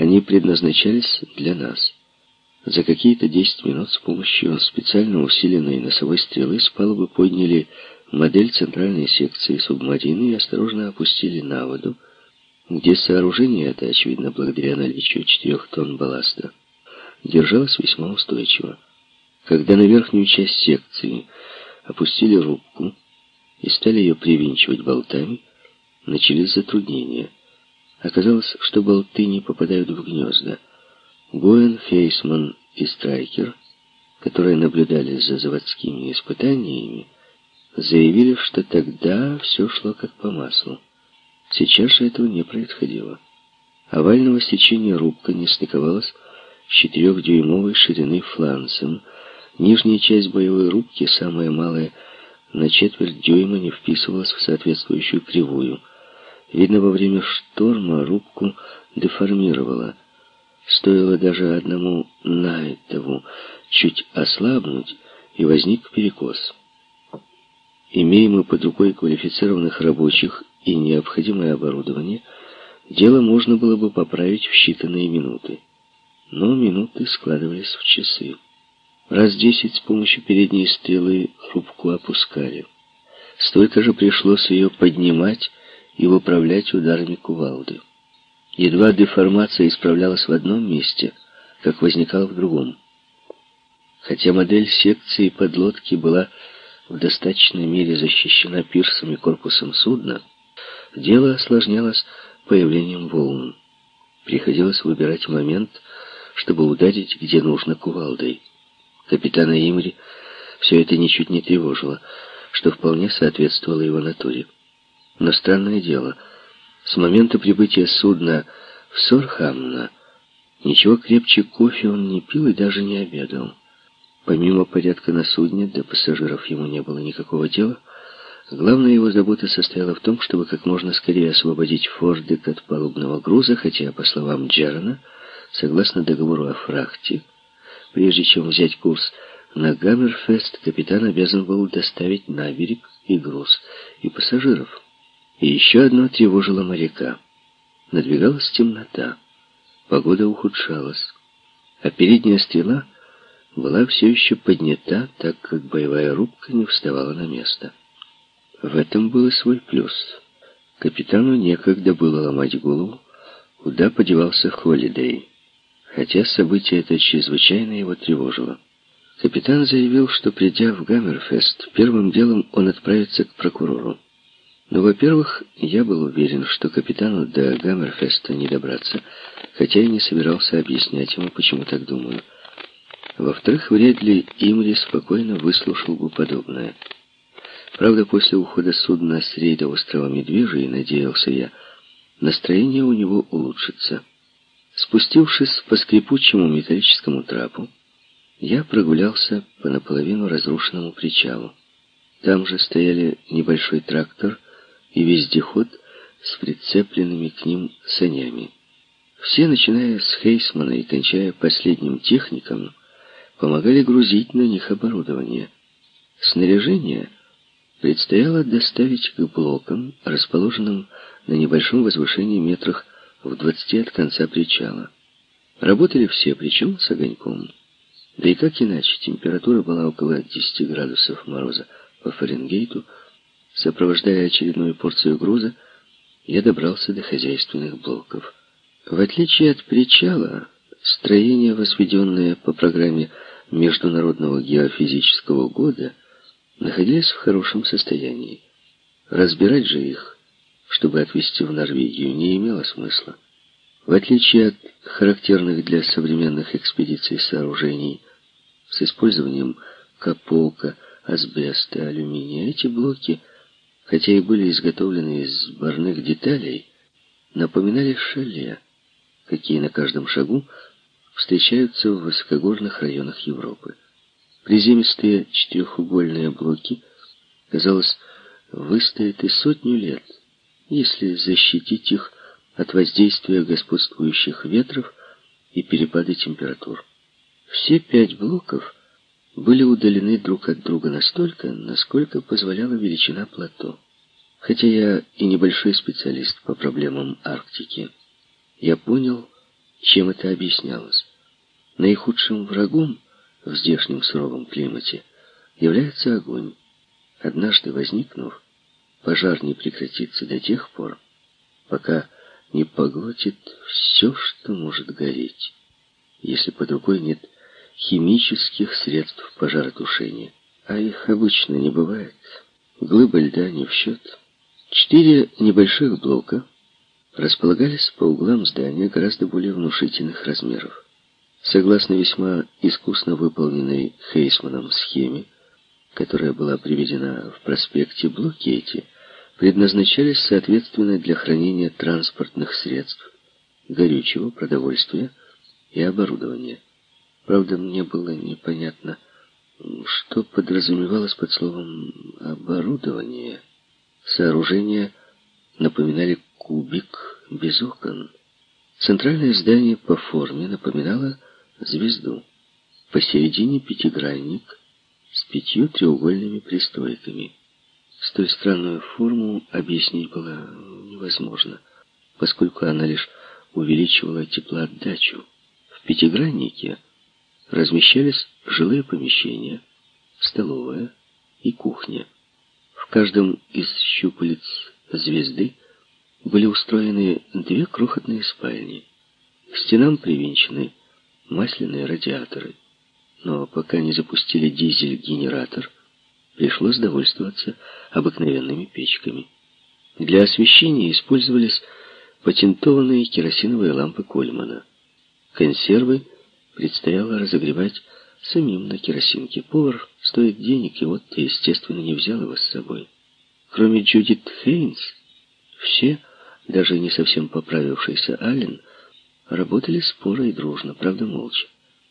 Они предназначались для нас. За какие-то 10 минут с помощью специально усиленной носовой стрелы с палубы подняли модель центральной секции субмарины и осторожно опустили на воду, где сооружение это, очевидно, благодаря наличию 4 тонн балласта, держалось весьма устойчиво. Когда на верхнюю часть секции опустили рубку и стали ее привинчивать болтами, начались затруднения. Оказалось, что болты не попадают в гнезда — Гоэн, Фейсман и Страйкер, которые наблюдали за заводскими испытаниями, заявили, что тогда все шло как по маслу. Сейчас же этого не происходило. Овального сечения рубка не стыковалась с четырехдюймовой ширины фланцем. Нижняя часть боевой рубки, самая малая, на четверть дюйма не вписывалась в соответствующую кривую. Видно, во время шторма рубку деформировала. Стоило даже одному Найтову чуть ослабнуть, и возник перекос. Имея мы под рукой квалифицированных рабочих и необходимое оборудование, дело можно было бы поправить в считанные минуты. Но минуты складывались в часы. Раз десять с помощью передней стрелы рубку опускали. Столько же пришлось ее поднимать и выправлять ударами кувалды. Едва деформация исправлялась в одном месте, как возникала в другом. Хотя модель секции подлодки была в достаточной мере защищена пирсом и корпусом судна, дело осложнялось появлением волн. Приходилось выбирать момент, чтобы ударить, где нужно, кувалдой. Капитана Имри все это ничуть не тревожило, что вполне соответствовало его натуре. Но странное дело — с момента прибытия судна в Сорхамна ничего крепче кофе он не пил и даже не обедал. Помимо порядка на судне, до пассажиров ему не было никакого дела, главная его забота состояла в том, чтобы как можно скорее освободить Фордик от палубного груза, хотя, по словам Джерна, согласно договору о фрахте, прежде чем взять курс на Гаммерфест, капитан обязан был доставить на берег и груз, и пассажиров. И еще одно тревожило моряка. Надвигалась темнота. Погода ухудшалась. А передняя стрела была все еще поднята, так как боевая рубка не вставала на место. В этом был и свой плюс. Капитану некогда было ломать голову, куда подевался Холидей. Хотя событие это чрезвычайно его тревожило. Капитан заявил, что придя в Гаммерфест, первым делом он отправится к прокурору. Ну, во-первых, я был уверен, что капитану до Гаммерфеста не добраться, хотя и не собирался объяснять ему, почему так думаю. Во-вторых, вряд ли Имри спокойно выслушал бы подобное. Правда, после ухода судна с рейда острова Медвежий, надеялся я, настроение у него улучшится. Спустившись по скрипучему металлическому трапу, я прогулялся по наполовину разрушенному причалу. Там же стояли небольшой трактор — и вездеход с прицепленными к ним санями. Все, начиная с Хейсмана и кончая последним техником, помогали грузить на них оборудование. Снаряжение предстояло доставить к блокам, расположенным на небольшом возвышении метрах в двадцати от конца причала. Работали все, причем с огоньком. Да и как иначе, температура была около 10 градусов мороза по Фаренгейту, Сопровождая очередную порцию груза, я добрался до хозяйственных блоков. В отличие от причала, строения, возведенные по программе Международного геофизического года, находились в хорошем состоянии. Разбирать же их, чтобы отвезти в Норвегию, не имело смысла. В отличие от характерных для современных экспедиций сооружений с использованием капока, асбеста, алюминия, эти блоки хотя и были изготовлены из барных деталей, напоминали шале, какие на каждом шагу встречаются в высокогорных районах Европы. Приземистые четырехугольные блоки, казалось, выстоят и сотню лет, если защитить их от воздействия господствующих ветров и перепады температур. Все пять блоков были удалены друг от друга настолько, насколько позволяла величина плато. Хотя я и небольшой специалист по проблемам Арктики, я понял, Чем это объяснялось? Наихудшим врагом в здешнем суровом климате является огонь. Однажды возникнув, пожар не прекратится до тех пор, пока не поглотит все, что может гореть, если под рукой нет химических средств пожаротушения. А их обычно не бывает. Глыба льда не в счет. Четыре небольших блока располагались по углам здания гораздо более внушительных размеров. Согласно весьма искусно выполненной Хейсманом схеме, которая была приведена в проспекте, блоки эти предназначались соответственно для хранения транспортных средств, горючего, продовольствия и оборудования. Правда, мне было непонятно, что подразумевалось под словом «оборудование». Сооружения напоминали кубик без окон. Центральное здание по форме напоминало звезду. Посередине пятигранник с пятью треугольными пристройками. Столь странную форму объяснить было невозможно, поскольку она лишь увеличивала теплоотдачу. В пятиграннике размещались жилые помещения, столовая и кухня. В каждом из щупалец звезды были устроены две крохотные спальни. К стенам привинчены масляные радиаторы. Но пока не запустили дизель-генератор, пришлось довольствоваться обыкновенными печками. Для освещения использовались патентованные керосиновые лампы Кольмана. Консервы предстояло разогревать самим на керосинке. Повар стоит денег, и вот ты, естественно, не взял его с собой. Кроме Джудит Хейнс, все, даже не совсем поправившийся Аллен, работали споро и дружно, правда молча.